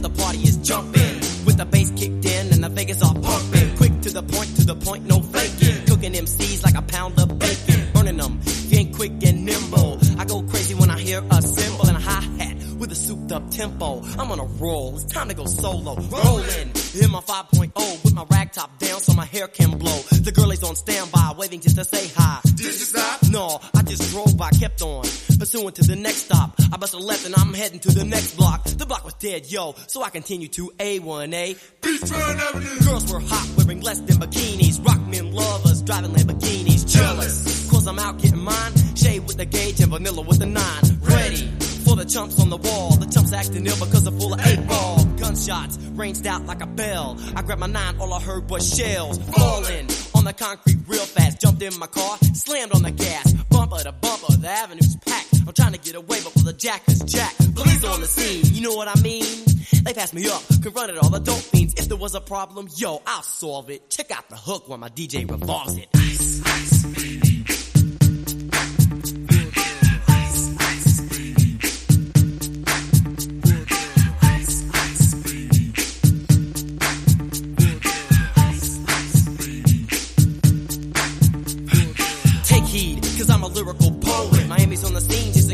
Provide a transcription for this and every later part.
The party is jumping, with the bass kicked in and the Vegas all pumping. Quick to the point, to the point, no faking. Cooking MCs like a pound of bacon. Burning them, ain't quick and nimble. I go crazy when I hear a cymbal and a hi-hat with a souped up tempo. I'm on a roll, it's time to go solo. Rolling, in my 5.0 with my rag top down so my hair can blow. The girl is on standby, waving just to say hi. Did you stop? No, I just drove by, kept on. Pursuing to the next stop. I bust a left and I'm heading to the next block. The block was dead, yo, so I continue to A1A. Beachfront Avenue. Girls were hot, wearing less than bikinis. Rock men lovers, driving Lamborghinis. Jealous, cause I'm out getting mine. Shade with the gauge and vanilla with the nine. Ready for the chumps on the wall. The chumps acting ill because they're full of eight ball. Gunshots ranged out like a bell. I grabbed my nine, all I heard was shells falling on the concrete real fast. Jumped in my car, slammed on the gas. Bumper to bumper, the avenue's packed. I'm trying to get away, but for the jack is jack. Police on the scene, you know what I mean? They passed me up, confronted all the dope fiends. If there was a problem, yo, I'll solve it. Check out the hook while my DJ revolves it. Ice,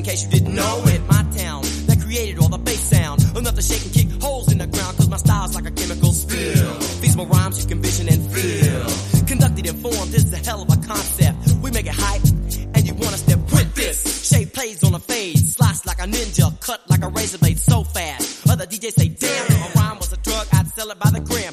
case you didn't know it. My town, that created all the bass sound. Enough to shake and kick holes in the ground, cause my style's like a chemical spill. Feasible rhymes you can vision and feel. Conducted and formed, this is a hell of a concept. We make it hype, and you wanna step with this. Shape plays on a fade, slice like a ninja, cut like a razor blade so fast. Other DJs say, damn, if a rhyme was a drug, I'd sell it by the gram.